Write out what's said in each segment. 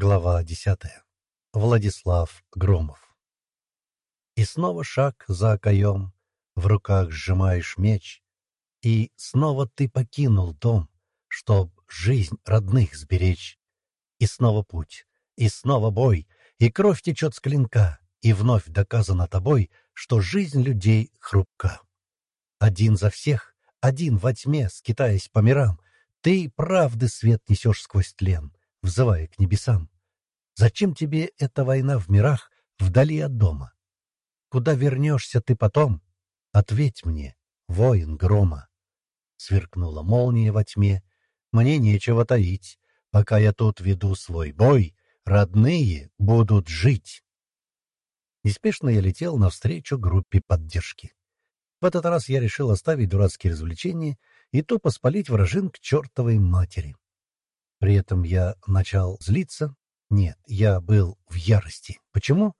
Глава десятая. Владислав Громов. И снова шаг за окоем, в руках сжимаешь меч, и снова ты покинул дом, чтоб жизнь родных сберечь. И снова путь, и снова бой, и кровь течет с клинка, и вновь доказано тобой, что жизнь людей хрупка. Один за всех, один во тьме, скитаясь по мирам, ты правды свет несешь сквозь тлен, взывая к небесам. Зачем тебе эта война в мирах, вдали от дома? Куда вернешься ты потом? Ответь мне, воин грома. Сверкнула молния во тьме. Мне нечего таить. Пока я тут веду свой бой, родные будут жить. Неспешно я летел навстречу группе поддержки. В этот раз я решил оставить дурацкие развлечения и то поспалить вражин к чертовой матери. При этом я начал злиться. Нет, я был в ярости. Почему?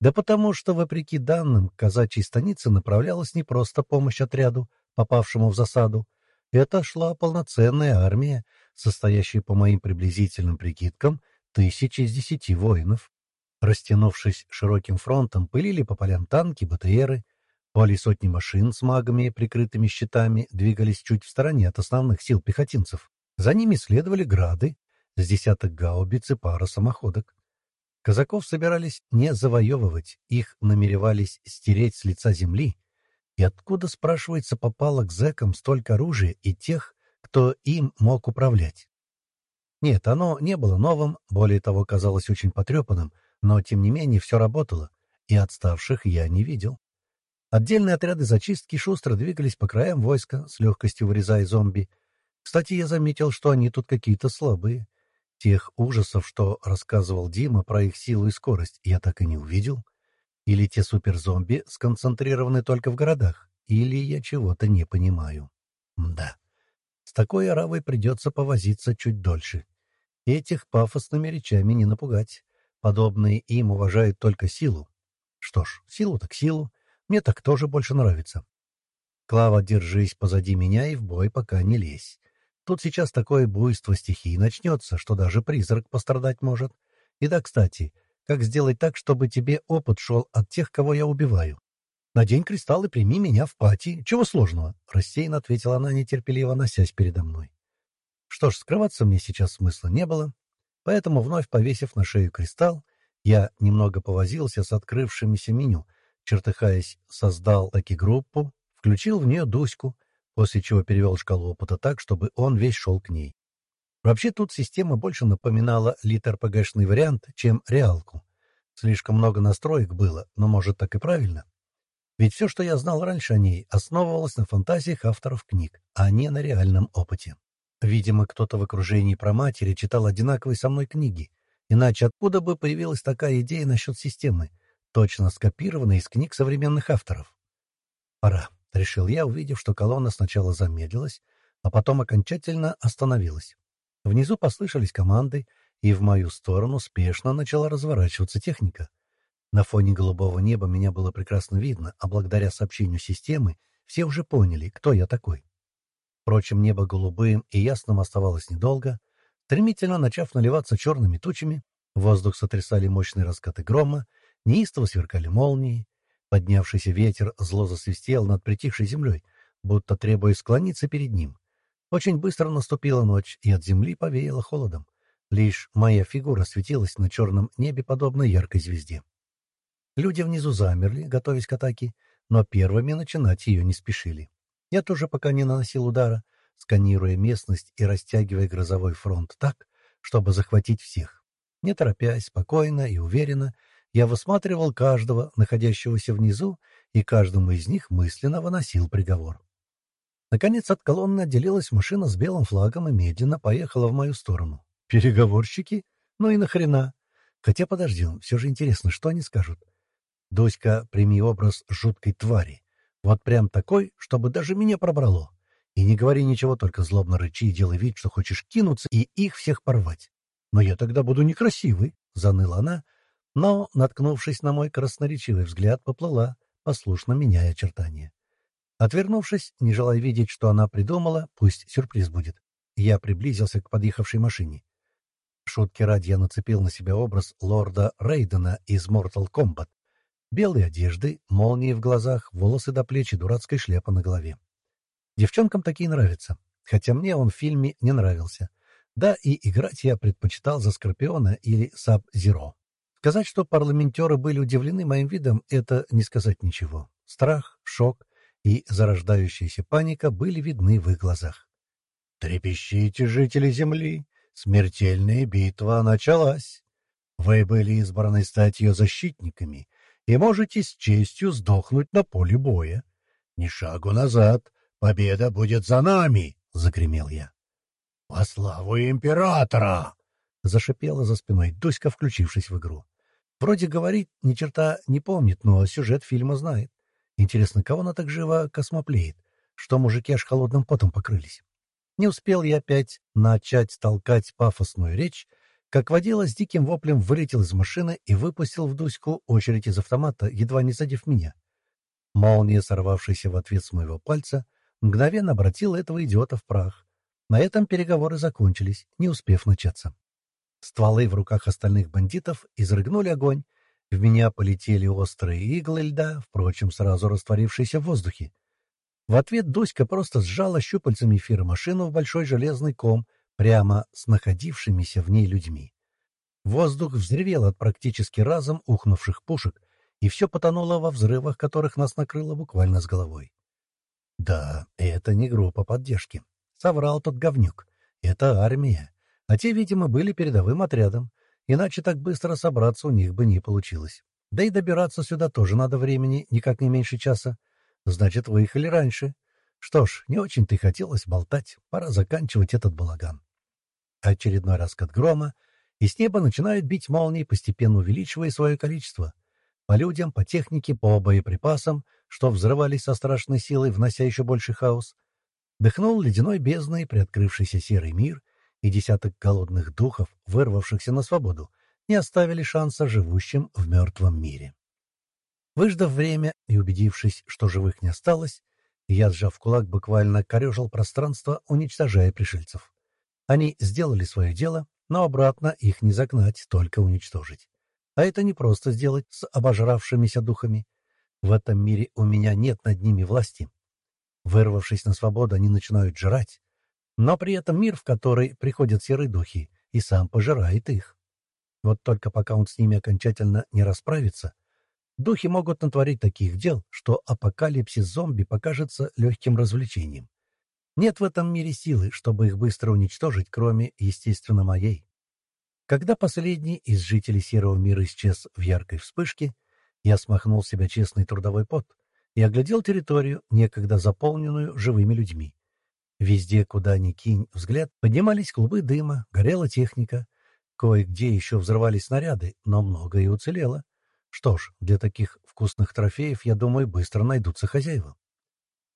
Да потому что, вопреки данным, к казачьей станице направлялась не просто помощь отряду, попавшему в засаду. Это шла полноценная армия, состоящая, по моим приблизительным прикидкам, тысячи из десяти воинов. Растянувшись широким фронтом, пылили по полям танки, БТРы. Поле сотни машин с магами, прикрытыми щитами, двигались чуть в стороне от основных сил пехотинцев. За ними следовали грады, с десяток гаубиц и пара самоходок. Казаков собирались не завоевывать, их намеревались стереть с лица земли. И откуда, спрашивается, попало к зэкам столько оружия и тех, кто им мог управлять? Нет, оно не было новым, более того, казалось очень потрепанным, но, тем не менее, все работало, и отставших я не видел. Отдельные отряды зачистки шустро двигались по краям войска, с легкостью вырезая зомби, кстати, я заметил, что они тут какие-то слабые. Тех ужасов, что рассказывал Дима про их силу и скорость, я так и не увидел. Или те суперзомби сконцентрированы только в городах, или я чего-то не понимаю. Да, с такой оравой придется повозиться чуть дольше. Этих пафосными речами не напугать. Подобные им уважают только силу. Что ж, силу так силу. Мне так тоже больше нравится. Клава, держись позади меня и в бой пока не лезь. Тут сейчас такое буйство стихий начнется, что даже призрак пострадать может. И да, кстати, как сделать так, чтобы тебе опыт шел от тех, кого я убиваю? Надень кристалл и прими меня в пати. Чего сложного? Рассеянно ответила она, нетерпеливо носясь передо мной. Что ж, скрываться мне сейчас смысла не было, поэтому, вновь повесив на шею кристалл, я немного повозился с открывшимися меню, чертыхаясь, создал таки группу, включил в нее Дуську, после чего перевел шкалу опыта так, чтобы он весь шел к ней. Вообще тут система больше напоминала лит-РПГшный вариант, чем реалку. Слишком много настроек было, но, может, так и правильно. Ведь все, что я знал раньше о ней, основывалось на фантазиях авторов книг, а не на реальном опыте. Видимо, кто-то в окружении про матери читал одинаковые со мной книги, иначе откуда бы появилась такая идея насчет системы, точно скопированной из книг современных авторов? Пора. — решил я, увидев, что колонна сначала замедлилась, а потом окончательно остановилась. Внизу послышались команды, и в мою сторону спешно начала разворачиваться техника. На фоне голубого неба меня было прекрасно видно, а благодаря сообщению системы все уже поняли, кто я такой. Впрочем, небо голубым и ясным оставалось недолго. Стремительно начав наливаться черными тучами, воздух сотрясали мощные раскаты грома, неистово сверкали молнии, Поднявшийся ветер зло засвистел над притихшей землей, будто требуя склониться перед ним. Очень быстро наступила ночь, и от земли повеяло холодом. Лишь моя фигура светилась на черном небе, подобно яркой звезде. Люди внизу замерли, готовясь к атаке, но первыми начинать ее не спешили. Я тоже пока не наносил удара, сканируя местность и растягивая грозовой фронт так, чтобы захватить всех. Не торопясь, спокойно и уверенно, я высматривал каждого, находящегося внизу, и каждому из них мысленно выносил приговор. Наконец от колонны отделилась машина с белым флагом и медленно поехала в мою сторону. Переговорщики? Ну и нахрена? Хотя подожди, все же интересно, что они скажут. Доська, прими образ жуткой твари. Вот прям такой, чтобы даже меня пробрало. И не говори ничего, только злобно рычи и делай вид, что хочешь кинуться и их всех порвать. Но я тогда буду некрасивый, — заныла она, но, наткнувшись на мой красноречивый взгляд, поплыла, послушно меняя очертания. Отвернувшись, не желая видеть, что она придумала, пусть сюрприз будет, я приблизился к подъехавшей машине. Шутки ради я нацепил на себя образ лорда Рейдена из Mortal Kombat. Белые одежды, молнии в глазах, волосы до плеч и дурацкая шляпа на голове. Девчонкам такие нравятся, хотя мне он в фильме не нравился. Да, и играть я предпочитал за Скорпиона или Саб-Зеро. Сказать, что парламентеры были удивлены моим видом, это не сказать ничего. Страх, шок и зарождающаяся паника были видны в их глазах. «Трепещите, жители Земли! Смертельная битва началась! Вы были избраны стать ее защитниками и можете с честью сдохнуть на поле боя. Ни шагу назад! Победа будет за нами!» — загремел я. «Во славу императора!» — зашипела за спиной Дуська, включившись в игру. Вроде говорит, ни черта не помнит, но сюжет фильма знает. Интересно, кого она так живо космоплеет, что мужики аж холодным потом покрылись? Не успел я опять начать толкать пафосную речь, как водила с диким воплем вылетел из машины и выпустил в Дуську очередь из автомата, едва не задев меня. Молния, сорвавшаяся в ответ с моего пальца, мгновенно обратила этого идиота в прах. На этом переговоры закончились, не успев начаться. Стволы в руках остальных бандитов изрыгнули огонь. В меня полетели острые иглы льда, впрочем, сразу растворившиеся в воздухе. В ответ Дуська просто сжала щупальцами эфира машину в большой железный ком прямо с находившимися в ней людьми. Воздух взревел от практически разом ухнувших пушек, и все потонуло во взрывах, которых нас накрыло буквально с головой. Да, это не группа поддержки. Соврал тот говнюк. Это армия а те, видимо, были передовым отрядом, иначе так быстро собраться у них бы не получилось. Да и добираться сюда тоже надо времени, никак не меньше часа. Значит, выехали раньше. Что ж, не очень-то и хотелось болтать, пора заканчивать этот балаган. Очередной раскат грома, и с неба начинают бить молнии, постепенно увеличивая свое количество. По людям, по технике, по боеприпасам, что взрывались со страшной силой, внося еще больше хаос. Дыхнул ледяной бездной приоткрывшийся серый мир — и десяток голодных духов, вырвавшихся на свободу, не оставили шанса живущим в мертвом мире. Выждав время и убедившись, что живых не осталось, я, сжав кулак, буквально корежил пространство, уничтожая пришельцев. Они сделали свое дело, но обратно их не загнать, только уничтожить. А это не просто сделать с обожравшимися духами. В этом мире у меня нет над ними власти. Вырвавшись на свободу, они начинают жрать, но при этом мир, в который приходят серые духи, и сам пожирает их. Вот только пока он с ними окончательно не расправится, духи могут натворить таких дел, что апокалипсис зомби покажется легким развлечением. Нет в этом мире силы, чтобы их быстро уничтожить, кроме, естественно, моей. Когда последний из жителей Серого мира исчез в яркой вспышке, я смахнул себя честный трудовой пот и оглядел территорию, некогда заполненную живыми людьми. Везде, куда ни кинь взгляд, поднимались клубы дыма, горела техника. Кое-где еще взрывались снаряды, но многое уцелело. Что ж, для таких вкусных трофеев, я думаю, быстро найдутся хозяева.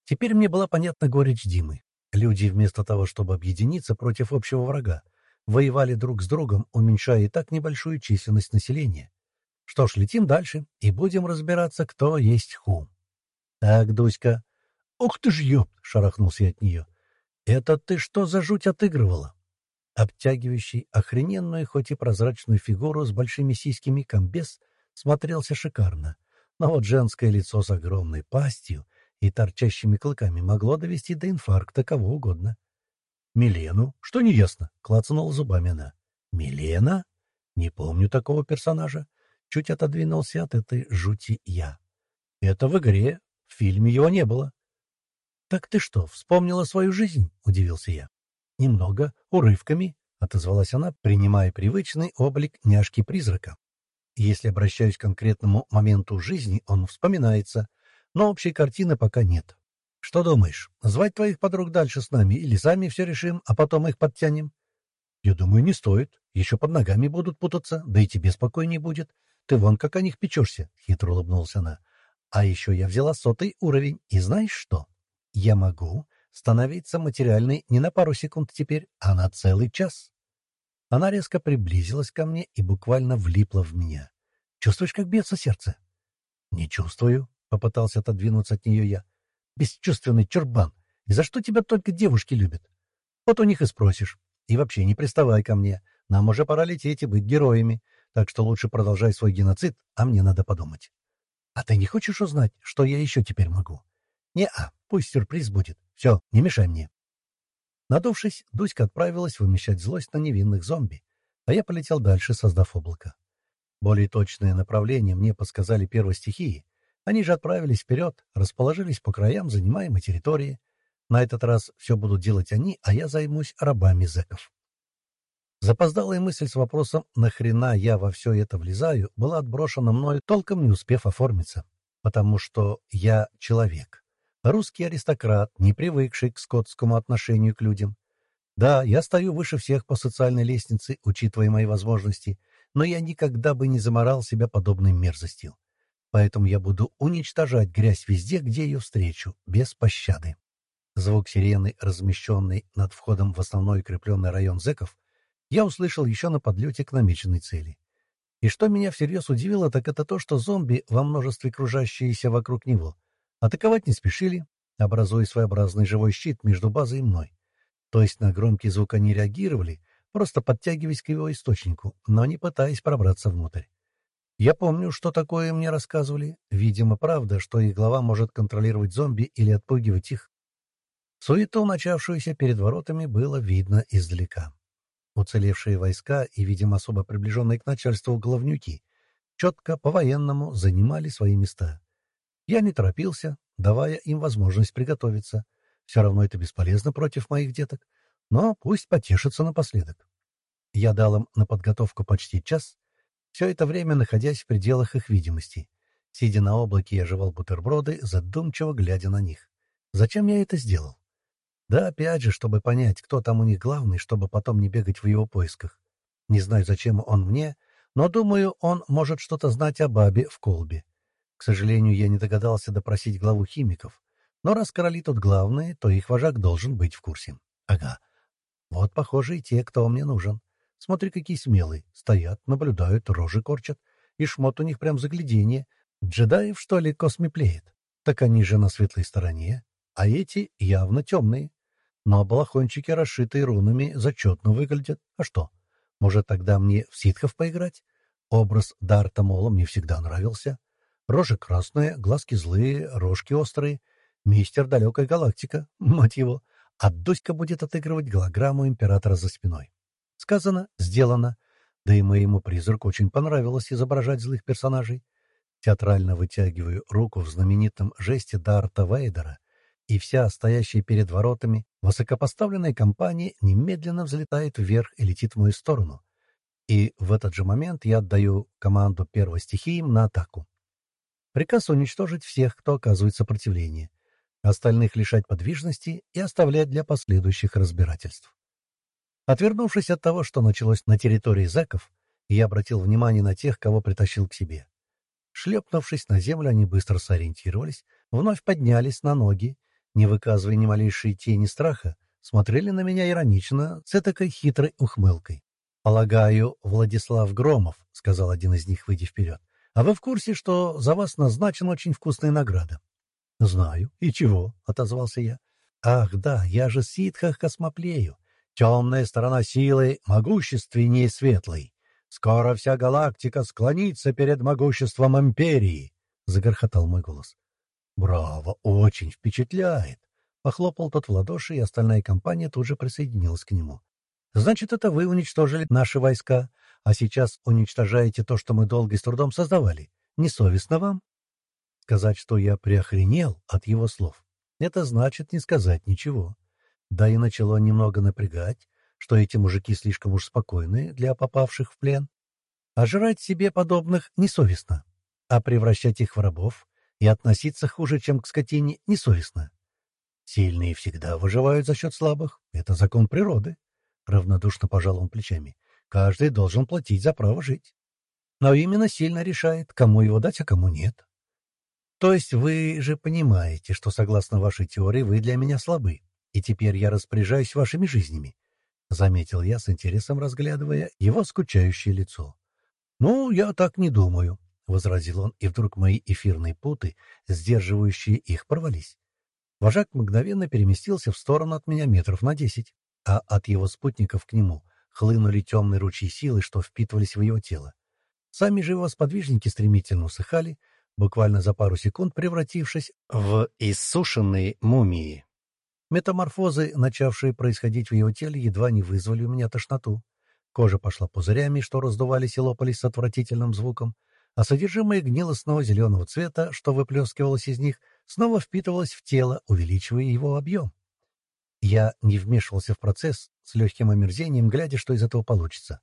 Теперь мне была понятна горечь Димы. Люди, вместо того, чтобы объединиться против общего врага, воевали друг с другом, уменьшая и так небольшую численность населения. Что ж, летим дальше и будем разбираться, кто есть ху. Так, Дуська. Ух ты ж, ёпт! — шарахнулся я от нее. «Это ты что за жуть отыгрывала?» Обтягивающий охрененную, хоть и прозрачную фигуру с большими сиськами комбез смотрелся шикарно, но вот женское лицо с огромной пастью и торчащими клыками могло довести до инфаркта кого угодно. «Милену? Что неясно?» — клацнула зубами она. «Милена? Не помню такого персонажа». Чуть отодвинулся от этой жути я. «Это в игре. В фильме его не было». «Так ты что, вспомнила свою жизнь?» — удивился я. «Немного, урывками», — отозвалась она, принимая привычный облик няшки-призрака. Если обращаюсь к конкретному моменту жизни, он вспоминается, но общей картины пока нет. Что думаешь, звать твоих подруг дальше с нами или сами все решим, а потом их подтянем? Я думаю, не стоит. Еще под ногами будут путаться, да и тебе спокойнее будет. Ты вон как о них печешься, — хитро улыбнулась она. А еще я взяла сотый уровень, и знаешь что? Я могу становиться материальной не на пару секунд теперь, а на целый час. Она резко приблизилась ко мне и буквально влипла в меня. Чувствуешь, как бьется сердце? — Не чувствую, — попытался отодвинуться от нее я. — Бесчувственный чурбан. И за что тебя только девушки любят? Вот у них и спросишь. И вообще не приставай ко мне. Нам уже пора лететь и быть героями, так что лучше продолжай свой геноцид, а мне надо подумать. А ты не хочешь узнать, что я еще теперь могу? Не-а, пусть сюрприз будет. Все, не мешай мне. Надувшись, Дуська отправилась вымещать злость на невинных зомби, а я полетел дальше, создав облако. Более точное направление мне подсказали первые стихии. Они же отправились вперед, расположились по краям занимаемой территории. На этот раз все будут делать они, а я займусь рабами зэков. Запоздалая мысль с вопросом «нахрена я во все это влезаю» была отброшена мной, толком не успев оформиться. Потому что я человек. Русский аристократ, не привыкший к скотскому отношению к людям. Да, я стою выше всех по социальной лестнице, учитывая мои возможности, но я никогда бы не заморал себя подобной мерзостью. Поэтому я буду уничтожать грязь везде, где ее встречу, без пощады. Звук сирены, размещенный над входом в основной укрепленный район зэков, я услышал еще на подлете к намеченной цели. И что меня всерьез удивило, так это то, что зомби, во множестве кружащиеся вокруг него, атаковать не спешили, образуя своеобразный живой щит между базой и мной. То есть на громкий звук они реагировали, просто подтягиваясь к его источнику, но не пытаясь пробраться внутрь. Я помню, что такое мне рассказывали. Видимо, правда, что их глава может контролировать зомби или отпугивать их. Суету, начавшуюся перед воротами, было видно издалека. Уцелевшие войска и, видимо, особо приближенные к начальству головнюки, четко по-военному занимали свои места. Я не торопился, давая им возможность приготовиться. Все равно это бесполезно против моих деток, но пусть потешатся напоследок. Я дал им на подготовку почти час, все это время находясь в пределах их видимости. Сидя на облаке, я жевал бутерброды, задумчиво глядя на них. Зачем я это сделал? Да, опять же, чтобы понять, кто там у них главный, чтобы потом не бегать в его поисках. Не знаю, зачем он мне, но, думаю, он может что-то знать о бабе в колбе. К сожалению, я не догадался допросить главу химиков. Но раз короли тут главные, то их вожак должен быть в курсе. Ага. Вот, похоже, и те, кто мне нужен. Смотри, какие смелые. Стоят, наблюдают, рожи корчат. И шмот у них прям загляденье. Джедаев, что ли, космеплеет? Так они же на светлой стороне. А эти явно темные но балахончики, расшитые рунами, зачетно выглядят. А что? Может, тогда мне в ситхов поиграть? Образ Дарта Мола мне всегда нравился. Рожи красные, глазки злые, рожки острые. Мистер далекая галактика, мать его. А Дуська будет отыгрывать голограмму императора за спиной. Сказано, сделано. Да и моему призраку очень понравилось изображать злых персонажей. Театрально вытягиваю руку в знаменитом жесте Дарта Вейдера и вся стоящая перед воротами высокопоставленная компания немедленно взлетает вверх и летит в мою сторону. И в этот же момент я отдаю команду первой стихии на атаку. Приказ уничтожить всех, кто оказывает сопротивление, остальных лишать подвижности и оставлять для последующих разбирательств. Отвернувшись от того, что началось на территории зэков, я обратил внимание на тех, кого притащил к себе. Шлепнувшись на землю, они быстро сориентировались, вновь поднялись на ноги не выказывая ни малейшей тени страха, смотрели на меня иронично, с этакой хитрой ухмылкой. «Полагаю, Владислав Громов», — сказал один из них, выйдя вперед, — «а вы в курсе, что за вас назначена очень вкусная награда?» «Знаю. И чего?» — отозвался я. «Ах, да, я же ситхах космоплею. Темная сторона силы могущественнее светлой. Скоро вся галактика склонится перед могуществом империи», — загорхотал мой голос. «Браво! Очень впечатляет!» Похлопал тот в ладоши, и остальная компания тут же присоединилась к нему. «Значит, это вы уничтожили наши войска, а сейчас уничтожаете то, что мы долго и с трудом создавали. Несовестно вам?» Сказать, что я приохренел от его слов, это значит не сказать ничего. Да и начало немного напрягать, что эти мужики слишком уж спокойные для попавших в плен. А жрать себе подобных несовестно, а превращать их в рабов и относиться хуже, чем к скотине, несовестно. Сильные всегда выживают за счет слабых. Это закон природы. Равнодушно пожал он плечами. Каждый должен платить за право жить. Но именно сильно решает, кому его дать, а кому нет. То есть вы же понимаете, что, согласно вашей теории, вы для меня слабы, и теперь я распоряжаюсь вашими жизнями, — заметил я с интересом, разглядывая его скучающее лицо. — Ну, я так не думаю, — возразил он, и вдруг мои эфирные путы, сдерживающие их, порвались. Вожак мгновенно переместился в сторону от меня метров на десять, а от его спутников к нему хлынули темные ручьи силы, что впитывались в его тело. Сами же его сподвижники стремительно усыхали, буквально за пару секунд превратившись в иссушенные мумии. Метаморфозы, начавшие происходить в его теле, едва не вызвали у меня тошноту. Кожа пошла пузырями, что раздувались и лопались с отвратительным звуком, а содержимое гнилостного зеленого цвета, что выплескивалось из них, снова впитывалось в тело, увеличивая его объем. Я не вмешивался в процесс, с легким омерзением, глядя, что из этого получится.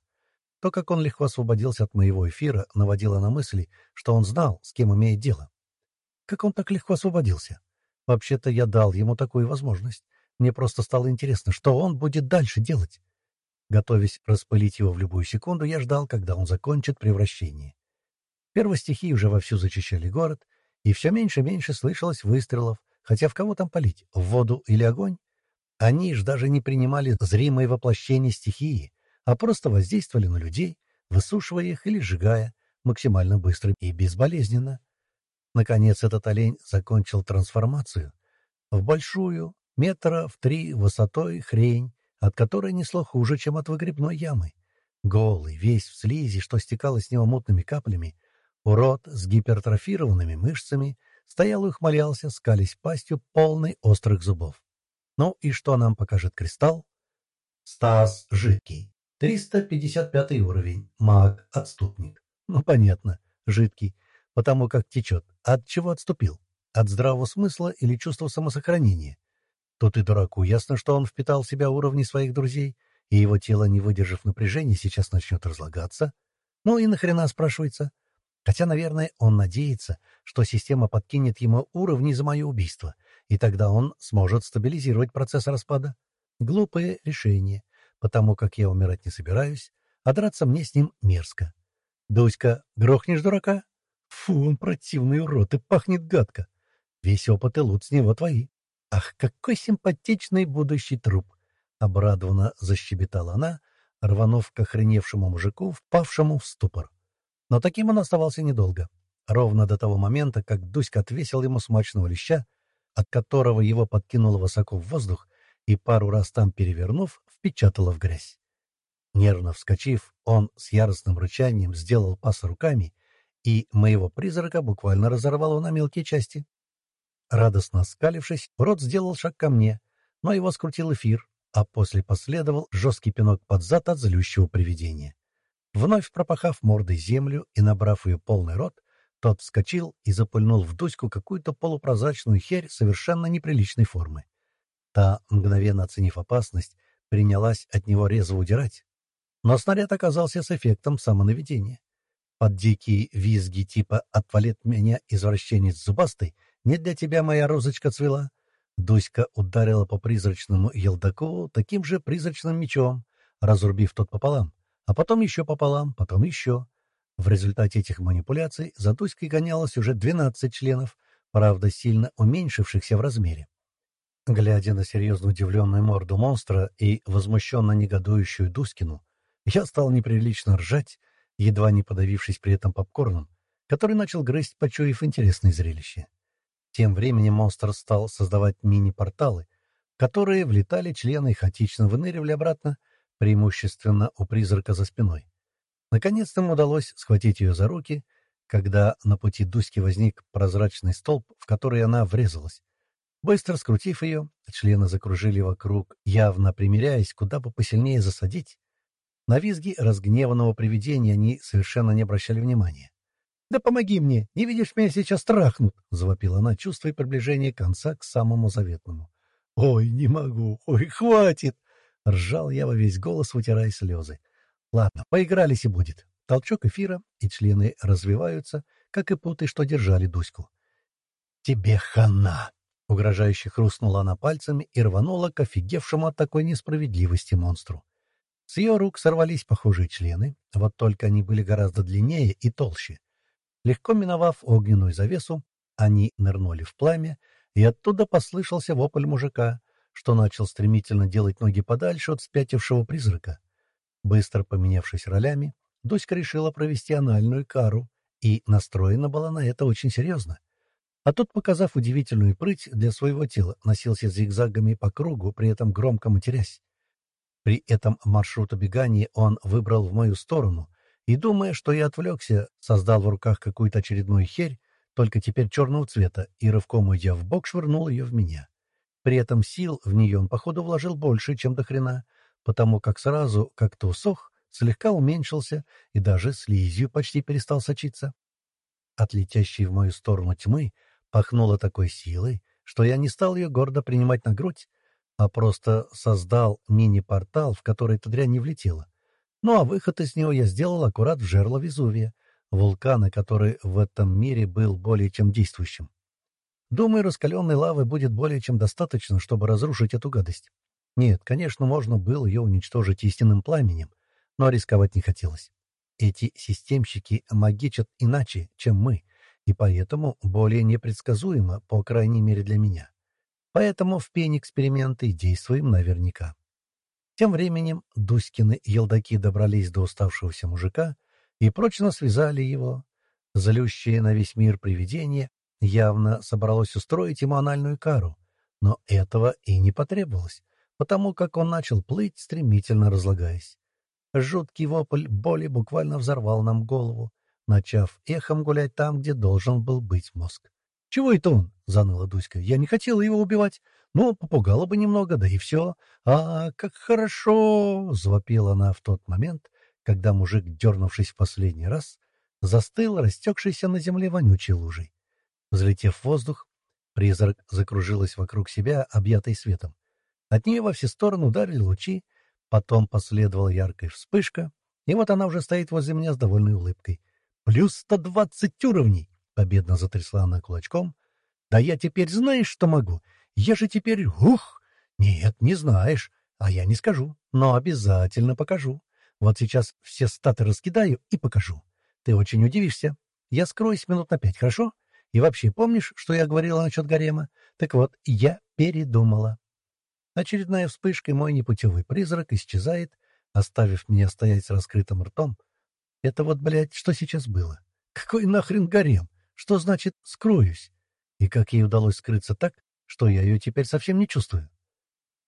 То, как он легко освободился от моего эфира, наводило на мысли, что он знал, с кем имеет дело. Как он так легко освободился? Вообще-то я дал ему такую возможность. Мне просто стало интересно, что он будет дальше делать. Готовясь распылить его в любую секунду, я ждал, когда он закончит превращение. Первые стихии уже вовсю зачищали город, и все меньше и меньше слышалось выстрелов, хотя в кого там палить, в воду или огонь? Они ж даже не принимали зримое воплощение стихии, а просто воздействовали на людей, высушивая их или сжигая, максимально быстро и безболезненно. Наконец этот олень закончил трансформацию в большую, метра в три высотой хрень, от которой несло хуже, чем от выгребной ямы. Голый, весь в слизи, что стекало с него мутными каплями, урод с гипертрофированными мышцами стоял и ухмылялся, скались пастью, полной острых зубов. Ну и что нам покажет кристалл? Стас жидкий. 355 уровень. Маг-отступник. Ну, понятно, жидкий потому как течет. От чего отступил? От здравого смысла или чувства самосохранения? Тут и дураку ясно, что он впитал в себя уровни своих друзей, и его тело, не выдержав напряжения, сейчас начнет разлагаться. Ну и нахрена, спрашивается? Хотя, наверное, он надеется, что система подкинет ему уровни за мое убийство, и тогда он сможет стабилизировать процесс распада. Глупое решение, потому как я умирать не собираюсь, а драться мне с ним мерзко. «Дуська, грохнешь дурака?» Фу, он противный урод и пахнет гадко. Весь опыт и лут с него твои. Ах, какой симпатичный будущий труп! Обрадованно защебетала она, рванув к охреневшему мужику, впавшему в ступор. Но таким он оставался недолго. Ровно до того момента, как Дуська отвесил ему смачного леща, от которого его подкинуло высоко в воздух и пару раз там перевернув, впечатало в грязь. Нервно вскочив, он с яростным рычанием сделал пас руками — и моего призрака буквально разорвало на мелкие части. Радостно скалившись, рот сделал шаг ко мне, но его скрутил эфир, а после последовал жесткий пинок под зад от злющего привидения. Вновь пропахав мордой землю и набрав ее полный рот, тот вскочил и запульнул в Дуську какую-то полупрозрачную херь совершенно неприличной формы. Та, мгновенно оценив опасность, принялась от него резво удирать. Но снаряд оказался с эффектом самонаведения. Под дикие визги типа «отвалит меня, извращенец зубастый», «не для тебя моя розочка цвела», Дуська ударила по призрачному елдаку таким же призрачным мечом, разрубив тот пополам, а потом еще пополам, потом еще. В результате этих манипуляций за Дуськой гонялось уже двенадцать членов, правда, сильно уменьшившихся в размере. Глядя на серьезно удивленную морду монстра и возмущенно негодующую Дуськину, я стал неприлично ржать, едва не подавившись при этом попкорном, который начал грызть, почуяв интересное зрелище. Тем временем монстр стал создавать мини-порталы, которые влетали члены и хаотично выныривали обратно, преимущественно у призрака за спиной. Наконец-то им удалось схватить ее за руки, когда на пути Дуськи возник прозрачный столб, в который она врезалась. Быстро скрутив ее, члены закружили вокруг, явно примеряясь, куда бы посильнее засадить, на визги разгневанного привидения они совершенно не обращали внимания. «Да помоги мне! Не видишь, меня сейчас трахнут!» — завопила она, чувствуя приближение конца к самому заветному. «Ой, не могу! Ой, хватит!» — ржал я во весь голос, вытирая слезы. «Ладно, поигрались и будет». Толчок эфира, и члены развиваются, как и путы, что держали Дуську. «Тебе хана!» — угрожающе хрустнула она пальцами и рванула к офигевшему от такой несправедливости монстру. С ее рук сорвались похожие члены, вот только они были гораздо длиннее и толще. Легко миновав огненную завесу, они нырнули в пламя, и оттуда послышался вопль мужика, что начал стремительно делать ноги подальше от спятившего призрака. Быстро поменявшись ролями, Дуська решила провести анальную кару и настроена была на это очень серьезно. А тот, показав удивительную прыть для своего тела, носился зигзагами по кругу, при этом громко матерясь. При этом маршрут убегания он выбрал в мою сторону, и, думая, что я отвлекся, создал в руках какую-то очередную херь, только теперь черного цвета, и рывком уйдя в бок швырнул ее в меня. При этом сил в нее он, походу, вложил больше, чем до хрена, потому как сразу как-то усох, слегка уменьшился и даже слизью почти перестал сочиться. От летящей в мою сторону тьмы пахнуло такой силой, что я не стал ее гордо принимать на грудь, а просто создал мини-портал, в который эта дрянь не влетела. Ну а выход из него я сделал аккурат в жерло Везувия, вулкана, который в этом мире был более чем действующим. Думаю, раскаленной лавы будет более чем достаточно, чтобы разрушить эту гадость. Нет, конечно, можно было ее уничтожить истинным пламенем, но рисковать не хотелось. Эти системщики магичат иначе, чем мы, и поэтому более непредсказуемо, по крайней мере для меня. Поэтому в пень эксперименты действуем наверняка. Тем временем Дуськины елдаки добрались до уставшегося мужика и прочно связали его. Залющее на весь мир привидение явно собралось устроить ему анальную кару, но этого и не потребовалось, потому как он начал плыть, стремительно разлагаясь. Жуткий вопль боли буквально взорвал нам голову, начав эхом гулять там, где должен был быть мозг. — Чего это он? — заныла Дуська. — Я не хотела его убивать. Ну, попугала бы немного, да и все. А, как хорошо! — завопила она в тот момент, когда мужик, дернувшись в последний раз, застыл, растекшийся на земле вонючей лужей. Взлетев в воздух, призрак закружилась вокруг себя, объятой светом. От нее во все стороны ударили лучи, потом последовала яркая вспышка, и вот она уже стоит возле меня с довольной улыбкой. «Плюс сто двадцать уровней!» — победно затрясла она кулачком. «Да я теперь знаешь, что могу? Я же теперь... Ух! Нет, не знаешь, а я не скажу, но обязательно покажу. Вот сейчас все статы раскидаю и покажу. Ты очень удивишься. Я скроюсь минут на пять, хорошо? И вообще, помнишь, что я говорила насчет гарема? Так вот, я передумала. Очередная вспышка, и мой непутевый призрак исчезает, оставив меня стоять с раскрытым ртом. Это вот, блядь, что сейчас было? Какой нахрен гарем? Что значит «скроюсь»? И как ей удалось скрыться так, что я ее теперь совсем не чувствую?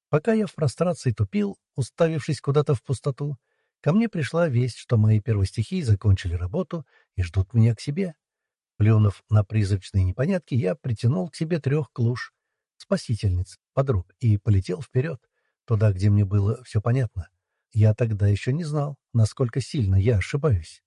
Пока я в прострации тупил, уставившись куда-то в пустоту, ко мне пришла весть, что мои первостихии закончили работу и ждут меня к себе. Плюнув на призрачные непонятки, я притянул к себе трех клуш, спасительниц, подруг, и полетел вперед, туда, где мне было все понятно. Я тогда еще не знал, насколько сильно я ошибаюсь.